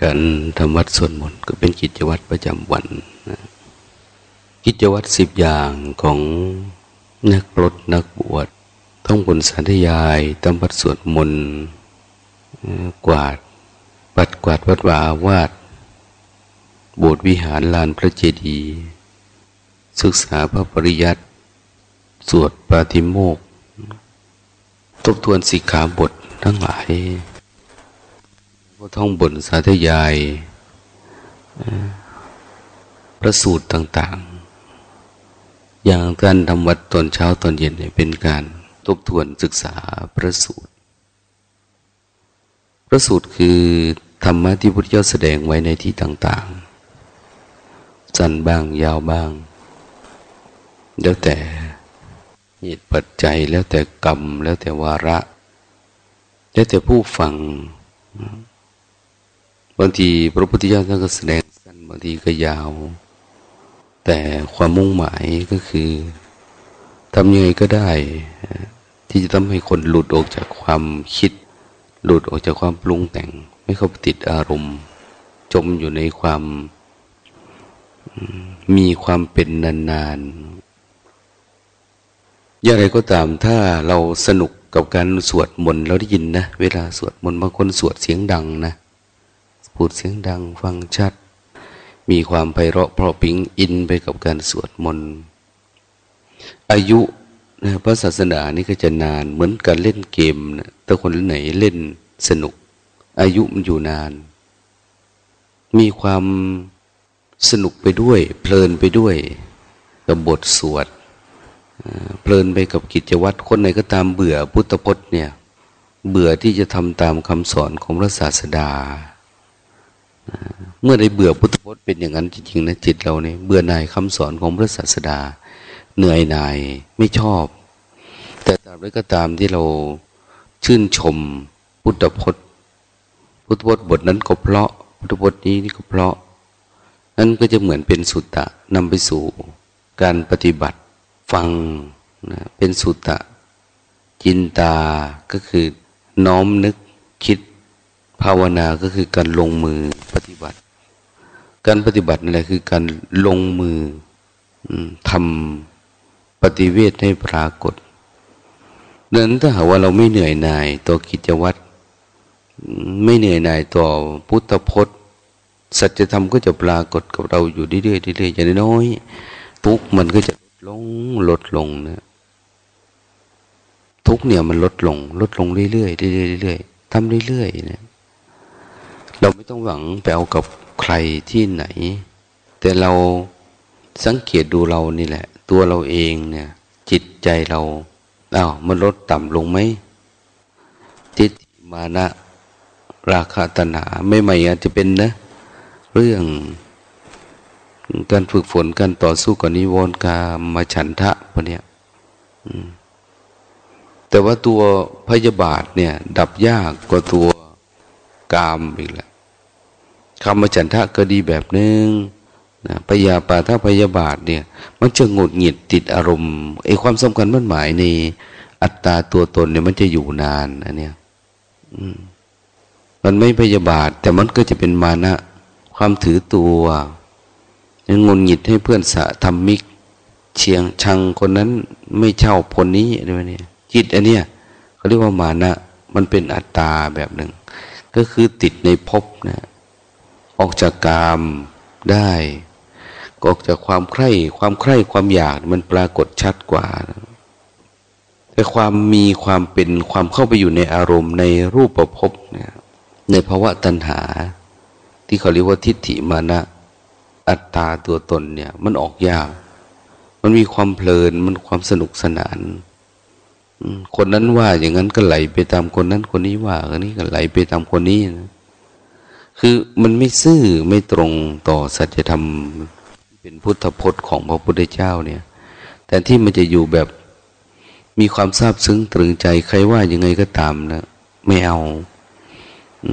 การทำวัดสวดมนต์ก็เป็นกิจวัตรประจำวันนะกิจวัตรสิบอย่างของนักรถนักบวชท่องบนสาธยายทำวัดสวดมนต์กวาดปัดกวาดวัดวาวาสโบสถ์วิหารลานพระเจดีย์ศึกษาพระปริยัติ สวดปาติโมกทบทวนสิกขาบททั้งหลาย ก็ท่องบนสาธยายพระสูตรต่างๆ อย่างการทำวัดตอนเช้าตอนเย็นเนี่ยเป็นการทบทวนศึกษาพระสูตร พระสูตรคือธรรมะที่พุทธเจ้าแสดงไว้ในที่ต่างๆ สั้นบ้างยาวบ้าง แล้วแต่เหตุปัจจัยแล้วแต่กรรม แล้วแต่วาระ แล้วแต่ผู้ฟัง บางทีพระพุทธเจ้าท่านก็แสดงสั้นบางทีก็ยาว แต่ความมุ่งหมายก็คือทำยังไงก็ได้ ที่จะทำให้คนหลุดออกจากความคิด หลุดออกจากความปรุงแต่ง ไม่เข้าไปติดอารมณ์ จมอยู่ในความมีความเป็นนานๆ อย่างไรก็ตามถ้าเราสนุกกับการสวดมนต์เราได้ยินนะ เวลาสวดมนต์บางคนสวดเสียงดังนะ พูดเสียงดังฟังชัด มีความไพเราะเพราะปิงอินไปกับการสวดมนต์ อายุนะพระศาสนานี่ก็จะนานเหมือนการเล่นเกมนะถ้าคนไหนเล่นสนุก อายุมันอยู่นาน มีความสนุกไปด้วย เพลินไปด้วย กับบทสวดเพลินไปกับกิจวัตรคนไหนก็ตามเบื่อพุทธพจน์เนี่ย เบื่อที่จะทำตามคำสอนของพระศาสดา เมื่อได้เบื่อพุทธพจน์เป็นอย่างนั้นจริงๆนะจิตเราเนี่ยเบื่อหน่ายคำสอนของพระศาสดา เหนื่อยหน่ายไม่ชอบ แต่ตามไรก็ตามที่เราชื่นชมพุทธพจน์ พุทธพจน์บทนั้นก็เพราะพุทธพจน์นี้นี่ก็เพราะ นั้นก็จะเหมือนเป็นสุตตะนำไปสู่การปฏิบัติฟังนะเป็นสุตตะจินตาก็คือน้อมนึกคิด ภาวนาก็คือการลงมือปฏิบัติ การปฏิบัตินั่นแหละคือการลงมือทำปฏิเวทให้ปรากฏดังนั้นถ้าหากว่าเราไม่เหนื่อยหน่ายต่อกิจวัตรไม่เหนื่อยหน่ายต่อพุทธพจน์ สัจธรรมก็จะปรากฏกับเราอยู่เรื่อยๆเรื่อยๆอย่างน้อยทุกมันก็จะลงลดลงนะทุกเนี่ยมันลดลง ลดลงเรื่อยๆเรื่อยๆเรื่อยๆทำเรื่อยๆนะ เราไม่ต้องหวังไปเอากับใครที่ไหน แต่เราสังเกตดูเรานี่แหละ ตัวเราเองเนี่ย จิตใจเราอ้าวมันลดต่ำลงไหมทิฏฐิมานะ ราคาตนาไม่ใหม่อาจจะเป็นนะ เรื่องการฝึกฝนการต่อสู้กับนิวรณ์กามาฉันทะพวกเนี้ยแต่ว่าตัวพยาบาทเนี่ย ดับยากกว่าตัวกามอีกแหละ คำว่าฉันทะก็ดีแบบหนึงนะพยาปาถ้าพยาบาทเนี่ยมันจะงดหงิดติดอารมณ์ไอ้ความสำคัญมันหมายในอัตตาตัวตนเนี่ยมันจะอยู่นานอันเนี้ยมันไม่พยาบาท แต่มันก็จะเป็นมานะความถือตัวยังงดหงิดให้เพื่อนสะทำมิก เชียงชังคนนั้นไม่เช่าผลนี้อะไรเนี่ยจิตอันเนี้ยเขาเรียกว่ามานะ มันเป็นอัตตาแบบหนึ่งก็คือติดในภพนะ ออกจากกามได้ออกจากความใคร่ ความใคร่ความอยากมันปรากฏชัดกว่า แต่ความมีความเป็นความเข้าไปอยู่ในอารมณ์ในรูปประพบเนี่ยในภาวะตัณหา ที่เขาเรียกว่าทิฏฐิมานะ อัตตาตัวตนเนี่ย มันออกยาก มันมีความเพลินมันความสนุกสนานคนนั้นว่าอย่างนั้นก็ไหลไปตามคนนั้นคนนี้ว่าคนนี้ก็ไหลไปตามคนนี้นะ คือมันไม่ซื่อไม่ตรงต่อสัจธรรมเป็นพุทธพจน์ของพระพุทธเจ้าเนี่ยแต่ที่มันจะอยู่แบบมีความซาบซึ้งตรึงใจใครว่ายังไงก็ตามนะไม่เอาอื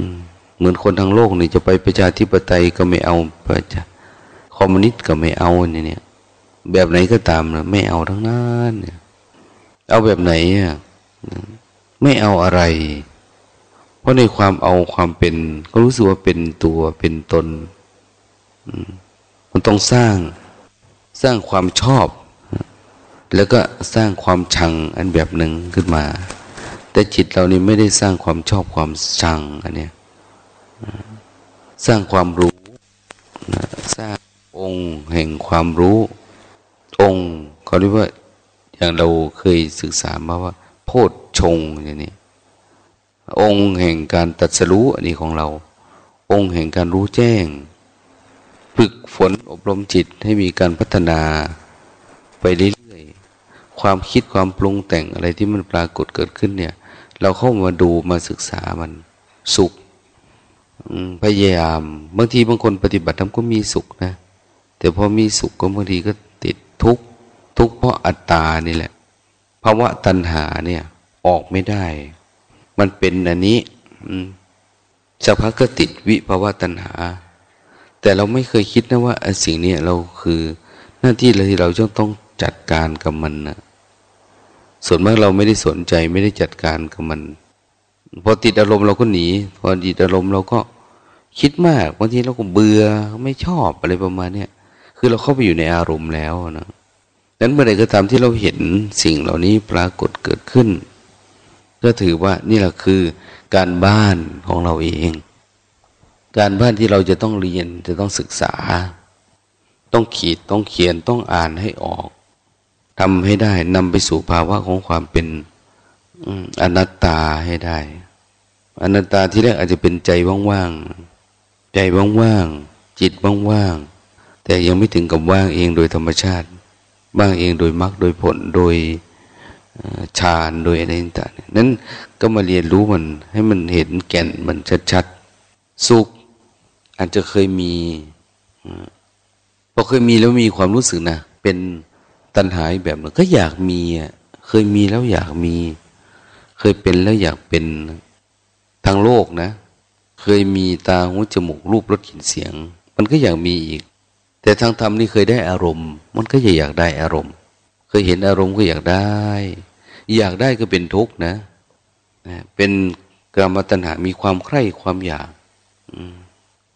เหมือนคนทั้งโลกนี่จะไปประชาธิปไตยก็ไม่เอาประชาคอมมิวนิสต์ก็ไม่เอาเนี่ยแบบไหนก็ตามนะไม่เอาทั้งนั้นเนี่ยเอาแบบไหนอะไม่เอาอะไร เพราะในความเอาความเป็น ก็รู้สึกว่าเป็นตัวเป็นตน มันต้องสร้างสร้างความชอบ แล้วก็สร้างความชังอันแบบหนึ่งขึ้นมา แต่จิตเรานี่ไม่ได้สร้างความชอบความชังอันเนี้ยสร้างความรู้สร้างองค์แห่งความรู้ องค์เขาเรียกว่าอย่างเราเคยศึกษามาว่า โพชฌงอย่างนี้ องค์แห่งการตัดสรู้อันนี้ของเรา องค์แห่งการรู้แจ้ง ฝึกฝนอบรมจิตให้มีการพัฒนาไปเรื่อยๆ ความคิดความปรุงแต่งอะไรที่มันปรากฏเกิดขึ้นเนี่ย เราเข้ามาดูมาศึกษามัน สุขพยายาม บางทีบางคนปฏิบัติทำก็มีสุขนะ แต่พอมีสุขก็บางทีก็ติดทุกข์ทุกข์เพราะอัตตานี่แหละภาวะตัณหาเนี่ยออกไม่ได้ มันเป็นอันนี้สักพักก็ติดวิภาวะตัณหา แต่เราไม่เคยคิดนะว่าสิ่งนี้เราคือ หน้าที่เราที่เราจะต้องจัดการกับมันนะส่วนมากเราไม่ได้สนใจไม่ได้จัดการกับมัน พอติดอารมณ์เราก็หนี พอติดอารมณ์เราก็คิดมากบางทีเราก็เบื่อไม่ชอบอะไรประมาณเนี้ยคือเราเข้าไปอยู่ในอารมณ์แล้วนะนั้นเมื่อใดก็ตามที่เราเห็นสิ่งเหล่านี้ปรากฏเกิดขึ้น ก็ถือว่านี่แหละคือการบ้านของเราเอง การบ้านที่เราจะต้องเรียนจะต้องศึกษา ต้องขีดต้องเขียนต้องอ่านให้ออกทำให้ได้นำไปสู่ภาวะของความเป็นอนัตตาให้ได้ อนัตตาที่แรกอาจจะเป็นใจว่างๆใจว่างๆจิตว่างๆแต่ยังไม่ถึงกับว่างเองโดยธรรมชาติ ว่างเองโดยมรรคโดยผลโดย ฌานโดยอะไรต่างๆนั้นก็มาเรียนรู้มันให้มันเห็นแก่นมันชัดๆสุขอาจจะเคยมีพอเคยมีแล้วมีความรู้สึกนะเป็นตัณหาแบบนึงก็อยากมีอะเคยมีแล้วอยากมี เคยเป็นแล้วอยากเป็นทางโลกนะ เคยมีตาหูจมูกรูปรสกลิ่นเสียง มันก็อยากมีอีก แต่ทางธรรมนี่เคยได้อารมณ์ มันก็อยากได้อารมณ์ เคยเห็นอารมณ์ก็อยากได้ อยากได้ก็เป็นทุกข์นะเป็นกรรมตัณหา มีความใคร่ความอยาก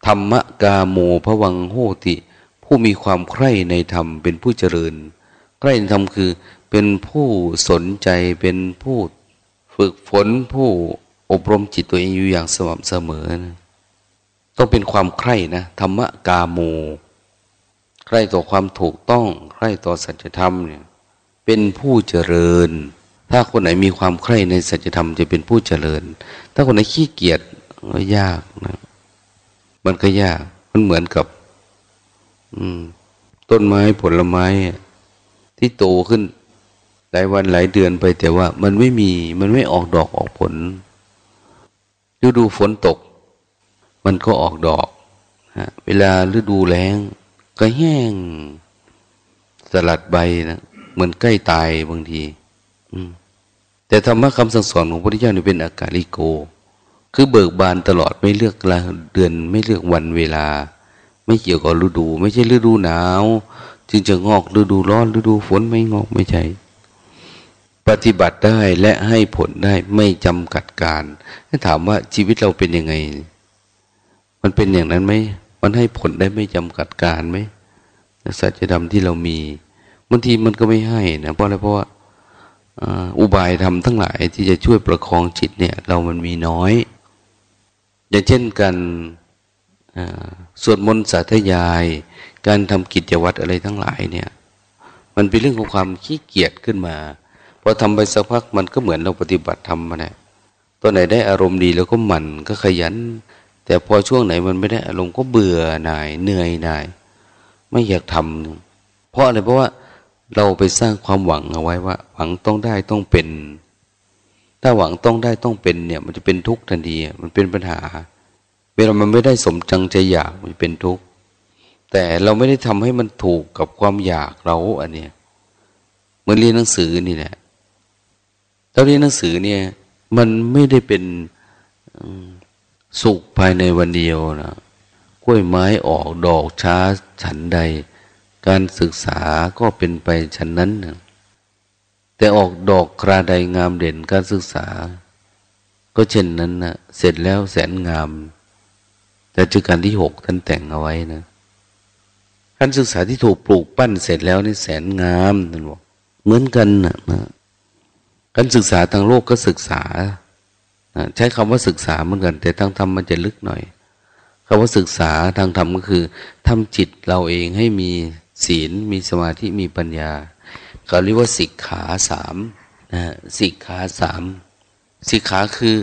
ธรรมะกาโมพวังโหติ ผู้มีความใคร่ในธรรม เป็นผู้เจริญ ใคร่ในธรรมคือ เป็นผู้สนใจเป็นผู้ฝึกฝนผู้อบรมจิตตัวเองอยู่อย่างสม่ำเสมอนะต้องเป็นความใคร่นะธรรมะกาโมใคร่ต่อความถูกต้อง ใคร่ต่อสัจธรรมเนี่ยเป็นผู้เจริญ ถ้าคนไหนมีความใคร่ในสัจธรรมจะเป็นผู้เจริญ ถ้าคนไหนขี้เกียจก็ยากนะ มันก็ยาก มันเหมือนกับ อืม ต้นไม้ผลไม้ ที่โตขึ้น หลายวันหลายเดือนไปแต่ว่ามันไม่มี มันไม่ออกดอกออกผลฤดูฝนตก มันก็ออกดอกฮะเวลาฤดูแล้ง ก็แห้ง สลัดใบนะเหมือนใกล้ตายบางที แต่ธรรมะคำสั่งสอนของพระพุทธเจ้านี่เป็นอากาลิโก คือเบิกบานตลอดไม่เลือกเดือนไม่เลือกวันเวลา ไม่เกี่ยวกับฤดู ไม่ใช่ฤดูหนาว จึงจะงอกฤดูร้อนฤดูฝนไม่งอกไม่ใช่ปฏิบัติได้และให้ผลได้ไม่จำกัดการถ้าถามว่าชีวิตเราเป็นยังไง มันเป็นอย่างนั้นไหมมันให้ผลได้ไม่จำกัดการไหมสัจธรรมที่เรามีบางทีมันก็ไม่ให้นะเพราะอะไรเพราะว่า อุบายธรรมทั้งหลายที่จะช่วยประคองจิตเนี่ย เรามันมีน้อย อย่างเช่นการสวดมนต์สาธยาย การทำกิจวัตรอะไรทั้งหลายเนี่ย มันเป็นเรื่องของความขี้เกียจขึ้นมาพอทำไปสักพักมันก็เหมือนเราปฏิบัติธรรมมาเนี่ยตัวไหนได้อารมณ์ดีแล้วก็หมั่นก็ขยัน แต่พอช่วงไหนมันไม่ได้อารมณ์ก็เบื่อหน่ายเหนื่อยหน่าย ไม่อยากทำเพราะอะไรเพราะว่า เราไปสร้างความหวังเอาไว้ว่า หวังต้องได้ต้องเป็น ถ้าหวังต้องได้ต้องเป็นเนี่ย มันจะเป็นทุกข์ทันทีมันเป็นปัญหา เวลามันไม่ได้สมจังใจอยากมันเป็นทุกข์แต่เราไม่ได้ทำให้มันถูกกับความอยากเราอันเนี้ยเมือเรียนหนังสือนี่แหละเราเรียนหนังสือเนี่ย มันไม่ได้เป็นสุขภายในวันเดียวนะกล้วยไม้ออกดอกช้าฉันใด การศึกษาก็เป็นไปฉันนั้น แต่ออกดอกคราใดงามเด่นการศึกษา ก็เช่นนั้นนะเสร็จแล้วแสนงาม แต่จุการที่หกท่านแต่งเอาไว้นะการศึกษาที่ถูกปลูกปั้นเสร็จแล้วนี่แสนงามท่านบอกเหมือนกันนะนะการศึกษาทางโลกก็ศึกษาใช้คำว่าศึกษาเหมือนกัน แต่ทางธรรมมันจะลึกหน่อยคำว่าศึกษาทางธรรมก็คือทำจิตเราเองให้มี ศีลมีสมาธิมีปัญญาเขาเรียกว่าสิกขาสามนะสิกขาสามสิกขาคือ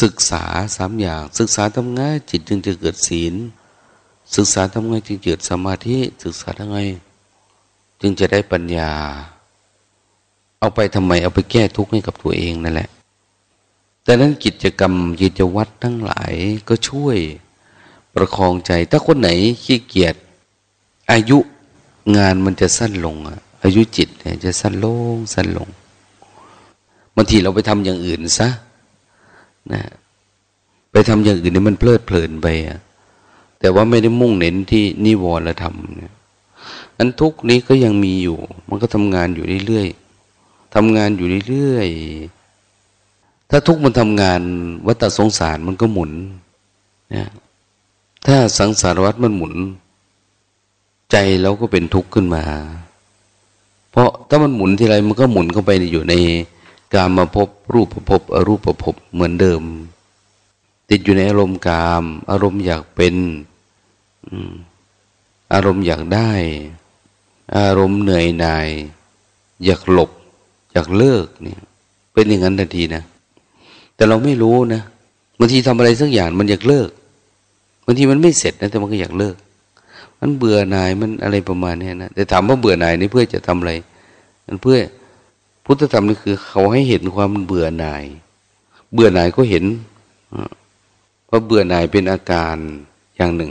ศึกษาสามอย่าง ศึกษาทำไงจิตจึงจะเกิดศีล ศึกษาทำไงจึงเกิดสมาธิศึกษาทำไง จึงจะได้ปัญญา เอาไปทำไมเอาไปแก้ทุกข์ให้กับตัวเองนั่นแหละแต่นั้นกิจกรรมกิจวัตรทั้งหลายก็ช่วยประคองใจ ถ้าคนไหนขี้เกียจ อายุงานมันจะสั้นลงอะอายุจิตเนี่ยจะสั้นลง สั้นลงบางทีเราไปทำอย่างอื่นซะนะไปทำอย่างอื่นนี่มันเพลิดเพลินไปอะแต่ว่าไม่ได้มุ่งเน้นที่นิวรธรรมเนี่ยอันทุกนี้ก็ยังมีอยู่ มันก็ทำงานอยู่เรื่อยๆทำงานอยู่เรื่อยๆถ้าทุกมันทำงานวัฏสงสารมันก็หมุนนะถ้าสังสารวัฏมันหมุน ใจเราก็เป็นทุกข์ขึ้นมา เพราะถ้ามันหมุนทีไรมันก็หมุนเข้าไปอยู่ในการมาพบรูปพบอรูปพบเหมือนเดิม ติดอยู่ในอารมณ์กาม อารมณ์อยากเป็นอารมณ์อยากได้ อารมณ์เหนื่อยหน่าย อยากหลบ อยากเลิกเนี่ย เป็นอย่างนั้นทันทีนะ แต่เราไม่รู้นะบางทีทำอะไรสักอย่างมันอยากเลิกบางทีมันไม่เสร็จนะแต่มันก็อยากเลิก มันเบื่อหน่ายมันอะไรประมาณนี้นะแต่ถามว่าเบื่อหน่ายนี่เพื่อจะทำอะไร มันเพื่อพุทธธรรมนี่คือ เขาให้เห็นความเบื่อหน่าย เบื่อหน่ายก็เห็นเพราะเบื่อหน่ายเป็นอาการอย่างหนึ่ง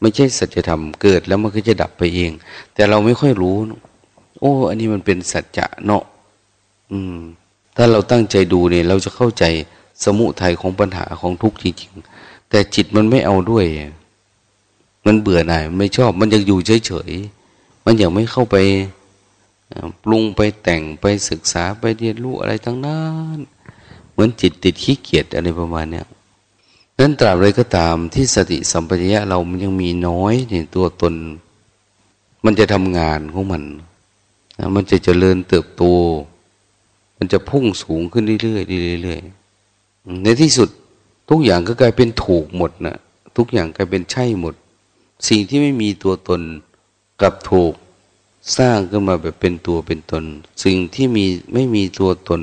ไม่ใช่สัจธรรมเกิดแล้วมันก็จะดับไปเอง แต่เราไม่ค่อยรู้ โอ้ อันนี้มันเป็นสัจจะเนาะอืม ถ้าเราตั้งใจดูเนี่ย เราจะเข้าใจสมุทัยของปัญหาของทุกข์จริงๆแต่จิตมันไม่เอาด้วย มันเบื่อหน่ายมันไม่ชอบ มันยังอยู่เฉยๆมันยังไม่เข้าไปปรุงไปแต่งไปศึกษาไปเรียนรู้อะไรทั้งนั้นเหมือนจิตติดขี้เกียจอะไรประมาณเนี้ยนั้นตราบใดก็ตามที่สติสัมปชัญญะเรามันยังมีน้อยในตัวตน มันจะทำงานของมันมันจะเจริญเติบโต มันจะพุ่งสูงขึ้นเรื่อยๆเรื่อยๆในที่สุดทุกอย่างก็กลายเป็นถูกหมดนะทุกอย่างกลายเป็นใช่หมด สิ่งที่ไม่มีตัวตนกับถูกสร้างขึ้นมาแบบเป็นตัวเป็นตน สิ่งที่มีไม่มีตัวตน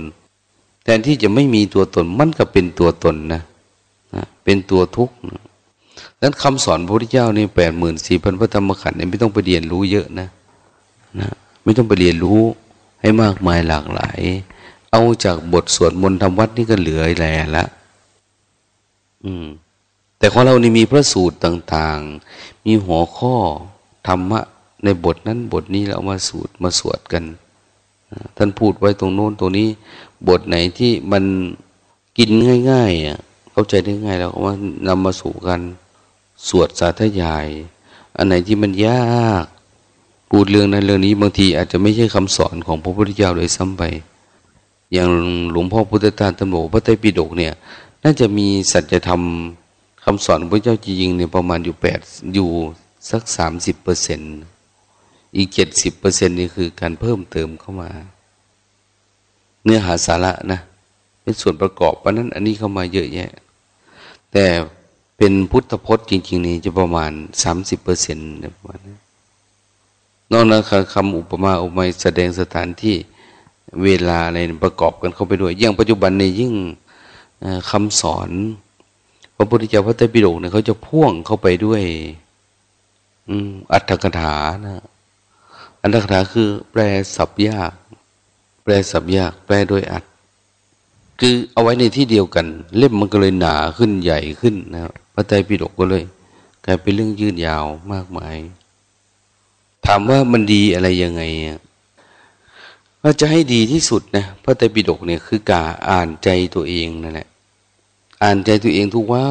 แทนที่จะไม่มีตัวตนมันก็เป็นตัวตนนะนะเป็นตัวทุกข์นั้นคำสอนพระพุทธเจ้านี่แปดหมื่นสี่พันพระธรรมขันธ์เนี่ยไม่ต้องไปเรียนรู้เยอะนะนะไม่ต้องไปเรียนรู้ให้มากมายหลากหลาย เอาจากบทสวดมนต์ทำวัดนี่ก็เหลือแหล่ละ อืม แต่ของเรานี่มีพระสูตรต่างๆ มีหัวข้อธรรมะในบทนั้นบทนี้เรามาสูตรมาสวดกัน ท่านพูดไว้ตรงโน้นตรงนี้ บทไหนที่มันกินง่ายๆอะเข้าใจได้ง่ายแล้วก็ว่านำมาสู่กันสวดสาธยาย อันไหนที่มันยากพูดเรื่องนั้นเรื่องนี้บางทีอาจจะไม่ใช่คำสอนของพระพุทธเจ้าเลยซ้ำไป อย่างหลวงพ่อพุทธทาสท่านบอกพระไตรปิฎกเนี่ย น่าจะมีสัจธรรม คำสอนพระเจ้าจริงๆเนี่ยประมาณอยู่แปดอยู่สักสามสิบเปอร์เซ็นต์อีกเจ็ดสิบเปอร์เซ็นนี่คือการเพิ่มเติมเข้ามา เนื้อหาสาระนะ เป็นส่วนประกอบเพราะนั้นอันนี้เข้ามาเยอะแยะ แต่เป็นพุทธพจน์จริง ๆ นี่จะประมาณสามสิบเปอร์เซ็นต์ประมาณนั้นนอกนั้นคำอุปมาอุปไมยแสดงสถานที่เวลาอะไรประกอบกันเข้าไปด้วยอย่างปัจจุบันในยิ่งคำสอน พระพุทธเจ้าพระเตปิฎกเนี่ยเขาจะพ่วงเข้าไปด้วย อืม อัตถกถานะอัตรกถาคือ แปลสับยาก แปลสับยาก แปลโดยอัดคือเอาไว้ในที่เดียวกัน เล่มมันก็เลยหนาขึ้นใหญ่ขึ้นนะพระไตรปิฎกก็เลย กลายเป็นเรื่องยืดยาวมากมาย ถามว่ามันดีอะไรยังไงว่าจะให้ดีที่สุดนะพระไตรปิฎกเนี่ยคือการอ่านใจตัวเองนั่นแหละ อ่านใจตัวเองทุกวั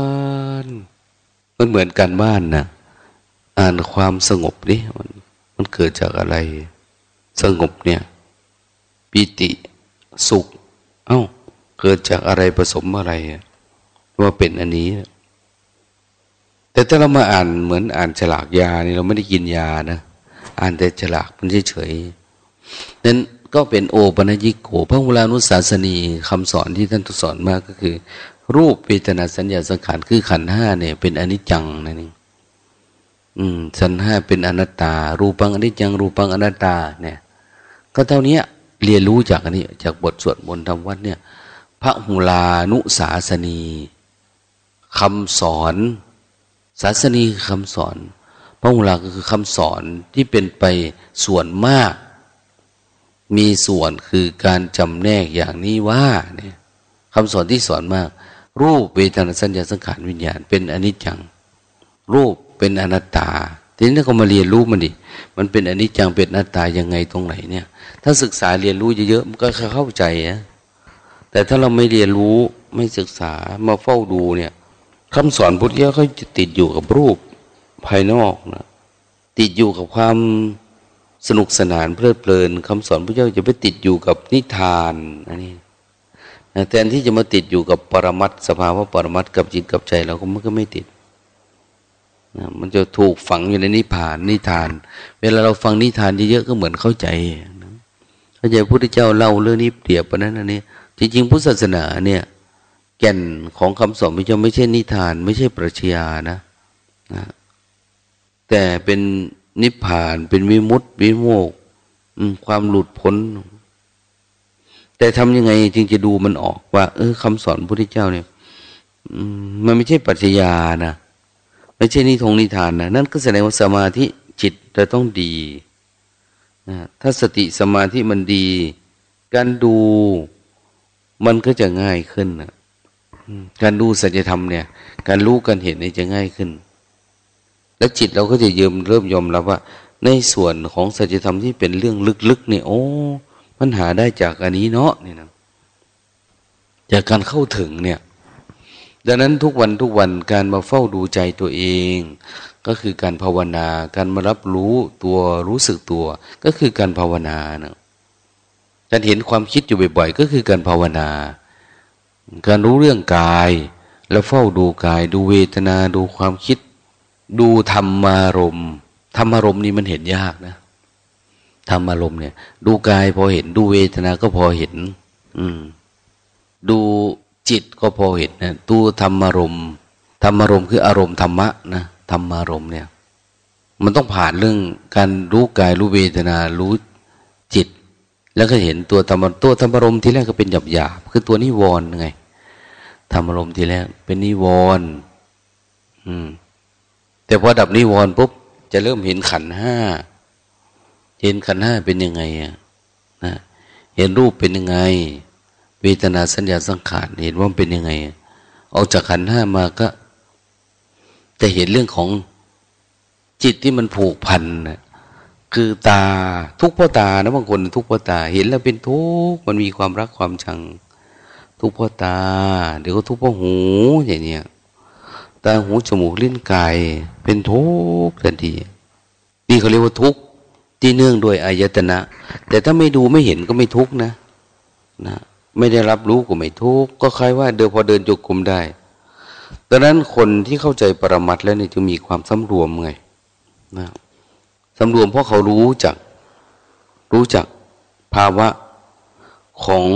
น มันเหมือนกันบ้านนะอ่านความสงบดิมันมันเกิดจากอะไร สงบเนี่ย ปิติสุข เอา้า เกิดจากอะไรผสมอะไรว่าเป็นอันนี้ แต่ถ้าเรามาอ่านเหมือนอ่านฉลากยานี่เราไม่ได้กินยานะ อ่านแต่ฉลากมันเฉยๆนั้นก็เป็นโอปัญญิโกพระมุลานุสาสนีคำสอนที่ท่านทุสอนมากก็คือ รูปเวทนาสัญญาสังขารคือขันห้าเนี่ย เป็นอนิจจังนั่นเองอืมสันห้าเป็นอนัตตา รูปังอนิจจัง รูปังอนัตตา เนี่ย ก็เท่านี้เรียนรู้จากอันนี้ จากบทสวดมนต์ทำวัดเนี่ย พระหุลานุสาสนีคำสอน ศาสนีคือคำสอน พระหุลาก็คือคำสอนที่เป็นไปส่วนมาก มีส่วนคือการจำแนกอย่างนี้ว่าเนี่ยคำสอนที่สอนมาก รูปเวทนาสัญญาสังขารวิญญาณ เป็นอนิจจัง รูปเป็นอนัตตา ทีนี้ก็มาเรียนรู้มันดิ มันเป็นอนิจจังเป็นอนัตตายังไงตรงไหนเนี่ย ถ้าศึกษาเรียนรู้เยอะๆมันก็เข้าใจนะแต่ถ้าเราไม่เรียนรู้ไม่ศึกษามาเฝ้าดูเนี่ยคำสอนพุทธเจ้าเขาจะติดอยู่กับรูปภายนอกนะติดอยู่กับความสนุกสนานเพลิดเพลินคำสอนพระเจ้าจะไปติดอยู่กับนิทานอันนี้ แทนที่จะมาติดอยู่กับปรมัตสภาวะปรมัตกับจิตกับใจเราก็มันก็ไม่ติดนะมันจะถูกฝังอยู่ในนิพานนิทาน เวลาเราฟังนิทานเยอะๆก็เหมือนเข้าใจนะเข้าใจพระพุทธเจ้าเล่าเรื่องนี้เปรียบปนั้นอันนี้ จริงๆพุทธศาสนาเนี่ย แก่นของคำสอนพระเจ้าไม่ใช่นิทาน ไม่ใช่ปรัชญานะนะแต่เป็นนิพพานเป็นวิมุตติวิโมกความหลุดพ้น แต่ทำยังไงจึงจะดูมันออกว่า เออคำสอนพระพุทธเจ้าเนี่ยมันไม่ใช่ปรัชญานะไม่ใช่นิทงนิทานนะนั่นก็แสดงว่าสมาธิจิตจะต้องดีนะถ้าสติสมาธิมันดี การดูมันก็จะง่ายขึ้นนะการดูสัจธรรมเนี่ย การรู้การเห็นนี่จะง่ายขึ้น แล้วจิตเราก็จะเยิมเริ่มยอมรับว่า ในส่วนของสัจธรรมที่เป็นเรื่องลึกๆเนี่ยโอ้ มันหาได้จากอันนี้เนาะนี่นะจากการเข้าถึงเนี่ย ดังนั้นทุกวันทุกวันการมาเฝ้าดูใจตัวเอง ก็คือการภาวนา การมารับรู้ตัวรู้สึกตัว ก็คือการภาวนาเนะการเห็นความคิดอยู่บ่อยๆ ก็คือการภาวนา การรู้เรื่องกาย แล้วเฝ้าดูกาย ดูเวทนา ดูความคิด ดูธรรมารมธรรมารมนี่มันเห็นยากนะ ธรรมารมณ์เนี่ย ดูกายพอเห็นดูเวทนาก็พอเห็น อืม ดูจิตก็พอเห็นนะดูธรรมารมณ์ธรรมารมณ์คืออารมณ์ธรรมะนะธรรมารมณ์เนี่ย มันต้องผ่านเรื่องการรู้กายรู้เวทนารู้จิต แล้วก็เห็นตัวธรรมตัวธรรมารมณ์ที่แรกก็เป็นหยาบหยาบคือตัวนิวรณ์ไงทำอารมณ์ทีแรกเป็นนิวรณ์อืม แต่พอดับนิวรณ์ปุ๊บจะเริ่มเห็นขันห้า เห็นขันห้าเป็นยังไงอะนะเห็นรูปเป็นยังไงเวทนาสัญญาสังขารเห็นว่าเป็นยังไงออกจากขันห้ามาก็ จะเห็นเรื่องของจิตที่มันผูกพันนะคือตาทุกพ่อตานะบางคน ทุกพ่อตา เห็นแล้วเป็นทุกข์มันมีความรักความชัง ทุกพ่อตา เดี๋ยวก็ทุกพ่อหูอย่างเนี้ยตาหูจมูกลิ้นกายเป็นทุกข์ทันทีนี่เขาเรียกว่าทุกข์ ที่เนื่องด้วยอายตนะ แต่ถ้าไม่ดูไม่เห็นก็ไม่ทุกนะนะไม่ได้รับรู้ก็ไม่ทุกก็คล้ายว่าเดินพอเดินจุกุมได้ดังนั้นคนที่เข้าใจปรมัตแล้วนี่จะมีความสำรวมไงนะสำรวมเพราะเขารู้จัก รู้จักภาวะของ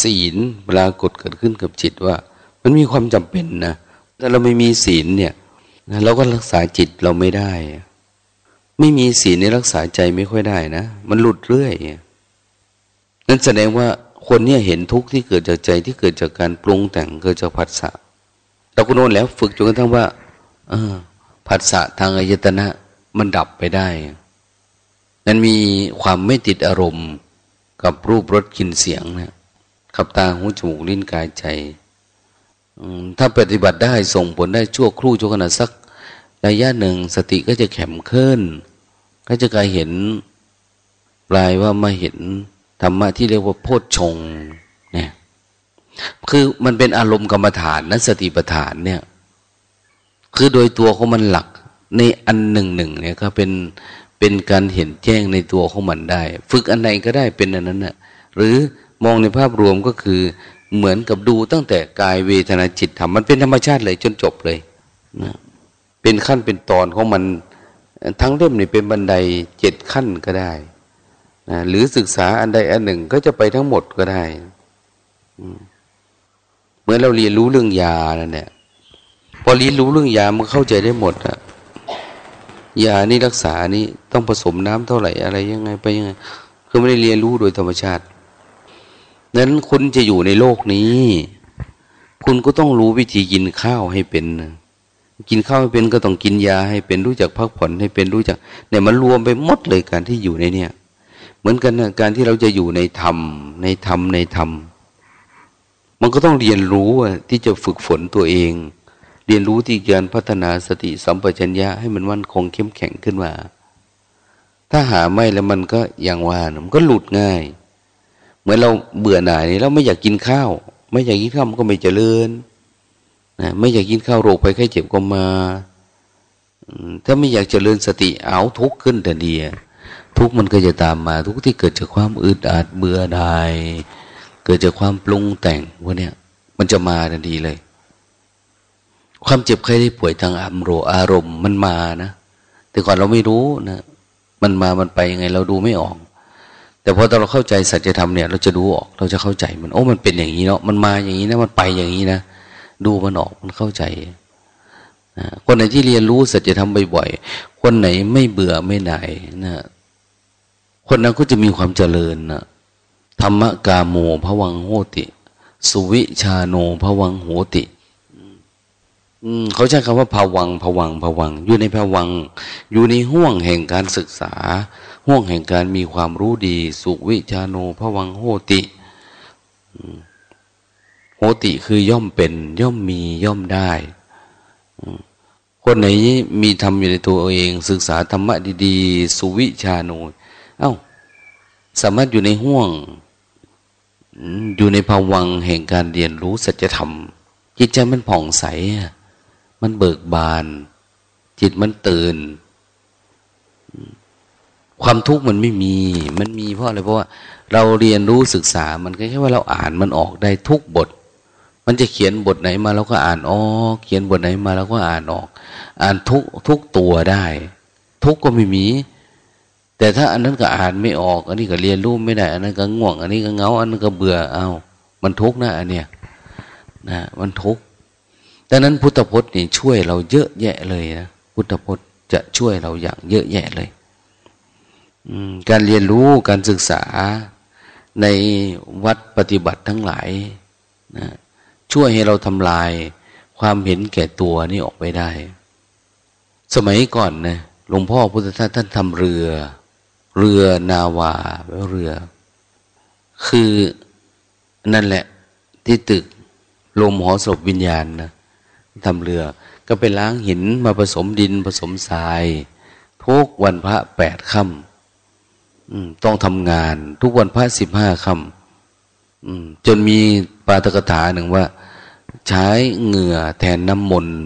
ศีลเวลากดเกิดขึ้นกับจิตว่า มันมีความจำเป็นนะถ้าเราไม่มีศีลเนี่ยเราก็รักษาจิตเราไม่ได้ ไม่มีศีลในรักษาใจไม่ค่อยได้นะ มันหลุดเรื่อยนั่นแสดงว่าคนเนี่ยเห็นทุกข์ที่เกิดจากใจที่เกิดจากการปรุงแต่งเกิดจากผัสสะเราก็โน่นแล้วฝึกจนกระทั่งว่าอผัสสะทางอายตนะ มันดับไปได้นั้นมีความไม่ติดอารมณ์กับรูปรสกลิ่นเสียงนะกับตาหูจมูกลิ้นกายใจถ้าปฏิบัติได้ส่งผลได้ชั่วครู่ชั่วขณะสักระยะหนึ่งสติก็จะแข็มขึ้น ก็จะกลายเห็นปลายว่ามาเห็นธรรมะที่เรียกว่าโพชฌงเนี่ยคือมันเป็นอารมณ์กรรมฐานนั้นสติปัฏฐานเนี่ย คือโดยตัวของมันหลักในอันหนึ่งหนึ่งเนี่ยก็เป็นเป็นการเห็นแจ้งในตัวของมันได้ ฝึกอันไหนก็ได้เป็นอันนั้นนะหรือมองในภาพรวมก็คือเหมือนกับดูตั้งแต่กายเวทนาจิตธรรมมันเป็นธรรมชาติเลยจนจบเลยนะเป็นขั้นเป็นตอนของมัน ทั้งเล่มนี่เป็นบันไดเจ็ดขั้นก็ได้นะหรือศึกษาอันใดอันหนึ่งก็จะไปทั้งหมดก็ได้เหมือนเราเรียนรู้เรื่องยานั่นแหละพอเรียนรู้เรื่องยามันเข้าใจได้หมดอะยานี่รักษานี่ต้องผสมน้ำเท่าไหร่อะไรยังไงไปยังไงคือไม่ได้เรียนรู้โดยธรรมชาติ นั้นคุณจะอยู่ในโลกนี้ คุณก็ต้องรู้วิธีกินข้าวให้เป็น กินข้าวให้เป็นก็ต้องกินยาให้เป็นรู้จักพักผ่อนให้เป็นรู้จักเนี่ยมันรวมไปหมดเลยการที่อยู่ในเนี่ยเหมือนกันนะการที่เราจะอยู่ในธรรม ในธรรมในธรรม มันก็ต้องเรียนรู้ที่จะฝึกฝนตัวเอง เรียนรู้ที่การพัฒนาสติสัมปชัญญะให้มันมั่นคงเข้มแข็งขึ้นมา ถ้าหาไม่แล้วมันก็อย่างว่ามันก็หลุดง่าย เหมือนเราเบื่อหน่ายเราไม่อยากกินข้าว ไม่อยากกินข้าวมันก็ไม่เจริญ นะไม่อยากกินข้าวโรคไปไข้เจ็บก็มาถ้าไม่อยากเจริญสติเอาทุกข์ขึ้นแต่เดียทุกข์มันก็จะตามมา ทุกข์ที่เกิดจากความอึดอัดเบื่อหน่าย เกิดจากความปรุงแต่งพวกนี้มันจะมาทันทีเลย ความเจ็บไข้ได้ป่วยทางอารมณ์อารมณ์มันมานะแต่ก่อนเราไม่รู้นะมันมามันไปยังไง เราดูไม่ออก แต่พอเราเข้าใจสัจธรรมเนี่ย เราจะดูออกเราจะเข้าใจมันโอ้มันเป็นอย่างนี้เนาะมันมาอย่างนี้นะมันไปอย่างนี้นะ ดูมันออกมันเข้าใจคนไหนที่เรียนรู้สัจธรรมบ่อยๆ คนไหนไม่เบื่อไม่หน่ายนะคนนั้นก็จะมีความเจริญนะธรรมกาโมภวังโหติ สุวิชาโนภวังโหติเขาใช้คำว่าภวังภวังภวัง อยู่ในภวัง อยู่ในห่วงแห่งการศึกษา ห่วงแห่งการมีความรู้ดี สุวิชาโนพวังโหติ โหติคือย่อมเป็น ย่อมมีย่อมได้ คนไหนมีธรรมอยู่ในตัวเอง ศึกษาธรรมะดีๆ สุวิชาโนเอา้า สามารถอยู่ในห่วง อยู่ในภวังแห่งการเรียนรู้สัจธรรม จิตใจมันผ่องใส มันเบิกบาน จิตมันตื่น ความทุกข์มันไม่มี มันมีเพราะอะไรเพราะว่าเราเรียนรู้ศึกษา มันแค่ว่าเราอ่านมันออกได้ทุกบท มันจะเขียนบทไหนมาเราก็อ่านออกเขียนบทไหนมาเราก็อ่านออก อ่านทุกทุกตัวได้ ทุกก็ไม่มี แต่ถ้าอันนั้นก็อ่านไม่ออก อันนี้ก็เรียนรู้ไม่ได้ อันนั้นก็ง่วง อันนี้ก็เงา อันนั้นก็เบื่อเอามันทุกนะอันเนี้ยนะมันทุกดังนั้นพุทธพจน์นี่ช่วยเราเยอะแยะเลยนะพุทธพจน์จะช่วยเราอย่างเยอะแยะเลยการเรียนรู้การศึกษาในวัดปฏิบัติทั้งหลายนะ ช่วยให้เราทำลายความเห็นแก่ตัวนี่ออกไปได้ สมัยก่อนนะหลวงพ่อพุทธทาสท่านทำเรือ เรือนาวาแปลว่าเรือ คือนั่นแหละที่ตึกลมหอศพวิญญาณนะทำเรือ ก็ไปล้างหินมาผสมดินผสมทรายทุกวันพระแปดค่ำต้องทำงาน ทุกวันพระสิบห้าค่ำจนมีปาตกถาหนึ่งว่า ใช้เหงื่อแทนน้ำมนต์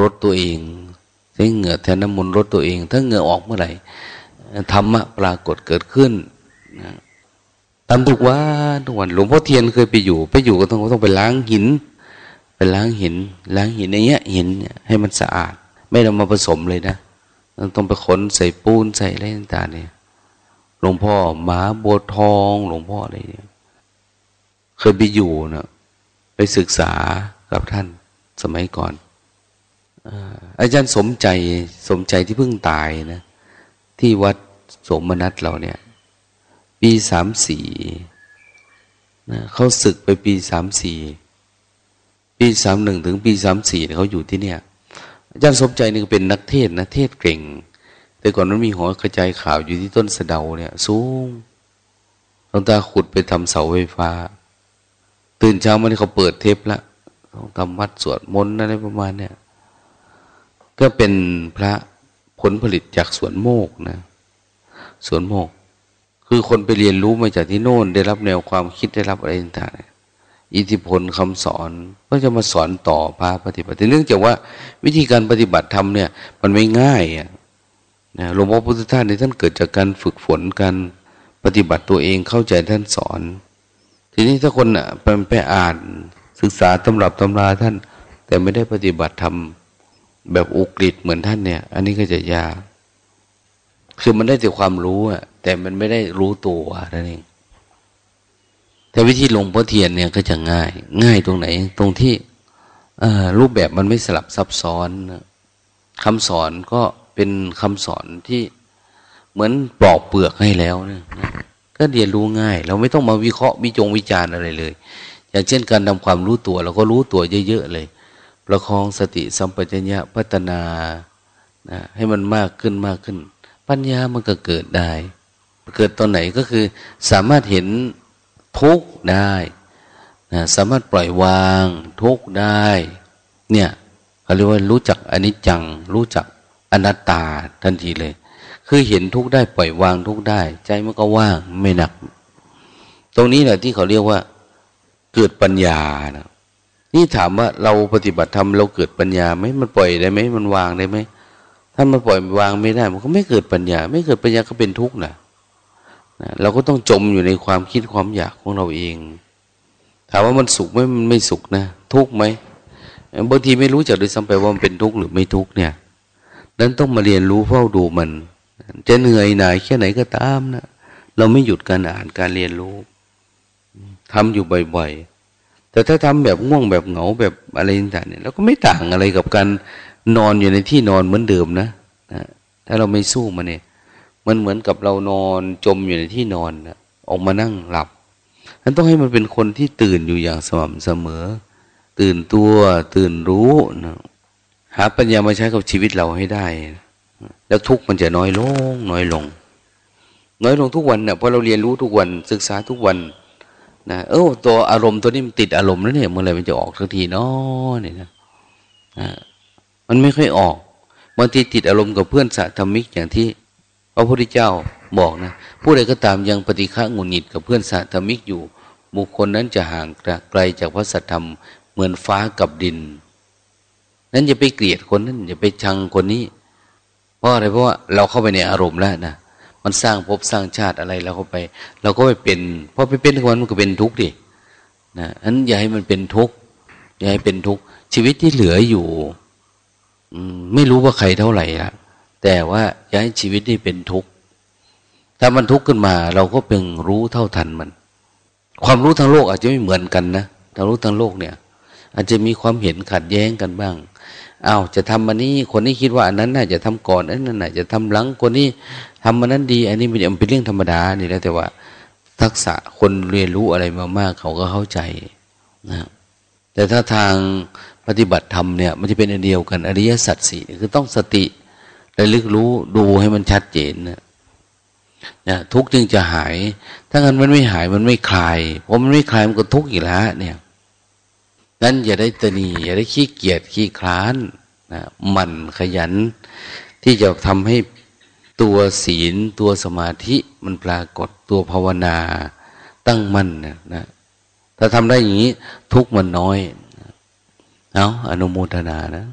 รถตัวเองใช้เหงื่อแทนน้ำมนต์รถตัวเอง ถ้าเหงื่อออกเมื่อไหร่ธรรมะปรากฏเกิดขึ้นตามทุกวันทุกวันหลวงพ่อเทียนเคยไปอยู่ ไปอยู่ก็ต้องต้องไปล้างหิน ไปล้างหิน ล้างหินอย่างเงี้ยหินให้มันสะอาด ไม่ต้องมาผสมเลยนะต้องไปขนใส่ปูนใส่อะไรต่างๆเนี่ยหลวงพ่อหมาบัวทอง หลวงพ่ออะไรเนี่ยเคยไปอยู่นะ ไปศึกษากับท่านสมัยก่อนอาจารย์สมใจสมใจที่เพิ่งตายนะ ที่วัดสมนัตเราเนี่ย ปีสามสี่นะเขาศึกไปปีสามสี่ปีสามหนึ่งถึงปีสามสี่เขาอยู่ที่เนี่ย อาจารย์สมใจนี่เป็นนักเทศนะเทศเก่ง แต่ก่อนมันมีหอกระจายข่าวอยู่ที่ต้นสะเดาเนี่ย สูงหลวงตาขุดไปทำเสาไฟฟ้า ตื่นเช้ามานี่เขาเปิดเทปละต้องทำวัดสวดมนต์อะไรประมาณเนี่ยก็เป็นพระผลผลิตจากสวนโมกนะสวนโมก คือคนไปเรียนรู้มาจากที่โน่น ได้รับแนวความคิดได้รับอะไรต่างๆอิทธิพลคำสอนก็จะมาสอนต่อพาปฏิบัติเนื่องจากว่าวิธีการปฏิบัติธรรมเนี่ย มันไม่ง่ายอะหลวงพ่อพุทธทาสในท่านเกิดจากการฝึกฝนการปฏิบัติตัวเองเข้าใจท่านสอน ทีนี้ถ้าคนอะไปไปอ่านศึกษาตำรับตำราท่าน แต่ไม่ได้ปฏิบัติทำแบบอุกฤษเหมือนท่านเนี่ย อันนี้ก็จะยาก คือมันได้แต่ความรู้อะแต่มันไม่ได้รู้ตัวนั่นเองแต่วิธีลงพ่อเทียนเนี่ยก็จะง่าย ง่ายตรงไหน ตรงที่รูปแบบมันไม่สลับซับซ้อนคำสอนก็เป็นคำสอนที่เหมือนปลอกเปลือกให้แล้วนะ ก็เรียนรู้ง่าย เราไม่ต้องมาวิเคราะห์วิจงวิจารณ์อะไรเลย อย่างเช่นการทำความรู้ตัว เราก็รู้ตัวเยอะๆเลย ประคองสติสัมปชัญญะพัฒนานะให้มันมากขึ้นมากขึ้น ปัญญามันก็เกิดได้ เกิดตอนไหนก็คือ สามารถเห็นทุกได้นะสามารถปล่อยวางทุกได้ เนี่ยเขาเรียกว่ารู้จักอนิจจัง รู้จักอนัตตาทันทีเลย คือเห็นทุกข์ได้ปล่อยวางทุกข์ได้ ใจมันก็ว่างไม่หนัก ตรงนี้แหละที่เขาเรียกว่า เกิดปัญญานะนี่ถามว่าเราปฏิบัติธรรมเราเกิดปัญญาไหมมันปล่อยได้ไหมมันวางได้ไหมถ้ามันปล่อยวางไม่ได้ มันก็ไม่เกิดปัญญา ไม่เกิดปัญญาก็เป็นทุกข์นะนะเราก็ต้องจมอยู่ในความคิดความอยากของเราเอง ถามว่ามันสุขไหมมันไม่สุขนะ ทุกข์ไหมบางทีไม่รู้จักด้วยซ้ำไปว่ามันเป็นทุกข์หรือไม่ทุกข์เนี่ยนั้นต้องมาเรียนรู้เฝ้าดูมัน จะเหนื่อยหน่ายแค่ไหนก็ตามนะเราไม่หยุดการอ่านการเรียนรู้ทำอยู่บ่อยๆ แต่ถ้าทำแบบง่วงแบบเหงาแบบอะไรต่างๆเนี่ยเราก็ไม่ต่างอะไรกับการนอนอยู่ในที่นอนเหมือนเดิมนะนะถ้าเราไม่สู้มันเนี่ย มันเหมือนกับเรานอนจมอยู่ในที่นอนนะออกมานั่งหลับนั้นต้องให้มันเป็นคนที่ตื่นอยู่อย่างสม่ำเสมอ ตื่นตัวตื่นรู้นะหาปัญญามาใช้กับชีวิตเราให้ได้ แล้วทุกมันจะน้อยลง น้อยลง น้อยลงทุกวันเนะ่ะพอเราเรียนรู้ทุกวันศึกษาทุกวันนะเออตัวอารมณ์ตัวนี้มันติดอารมณ์แล้วเนี่ยเมื่อไรมันจะออกสักทีเนาะเนี่ยนะมันไม่ค่อยออกบางทีติดอารมณ์กับเพื่อนสะธรรมิกอย่างที่ พระพุทธเจ้าบอกนะผู้ใดก็ตามยังปฏิฆะงุนหิดกับเพื่อนสะธรรมิกอยู่ บุคคลนั้นจะห่างไกลจากพระสัทธรรมเหมือนฟ้ากับดิน นั้นอย่าไปเกลียดคนนั้นอย่าไปชังคนนี้ เพราะอะไรเพราะว่าเราเข้าไปในอารมณ์แล้วนะมันสร้างภพสร้างชาติอะไรเราเข้าไป เราก็ไปเป็นเพอไปเป็นทุกวันมันก็เป็นทุกข์ดินะนั้นอย่าให้มันเป็นทุกข์อย่าให้เป็นทุกข์ชีวิตที่เหลืออยู่ไม่รู้ว่าใครเท่าไหร่ละแต่ว่าอย่าให้ชีวิตนี่เป็นทุกข์ถ้ามันทุกข์ขึ้นมา เราก็เพียงรู้เท่าทันมัน ความรู้ทางโลกอาจจะไม่เหมือนกันนะทางรู้ทางโลกเนี่ย อาจจะมีความเห็นขัดแย้งกันบ้างอา้าวจะทำอันนี้ คนนี้คิดว่าอันนั้นน่าจะทำก่อนอันนั้นน่าจะทำหลังคนนี้ทำมันนั้นดี อันนี้มันเป็นเรื่องธรรมดานี่แล้วแต่ว่า ทักษะคนเรียนรู้อะไรมามากเขาก็เข้าใจนะแต่ถ้าทางปฏิบัติธรรมเนี่ยมันจะเป็นอันเดียวกันอริยสัจสี่คือต้องสติระลึกรู้ดูให้มันชัดเจนนะทุกจึงจะหาย ถ้างั้นมันไม่หายมันไม่คลายเพราะมันไม่คลายมันก็ทุกข์อีกแล้วเนี่ย นั้นอย่าได้ตนีอย่าได้ขี้เกียจขี้คลานนะมันขยัน ที่จะทำให้ตัวศีลตัวสมาธิมันปรากฏตัวภาวนาตั้งมั่นนะนะถ้าทำได้อย่างนี้ ทุกมันน้อย เอาอนุโมทนานะ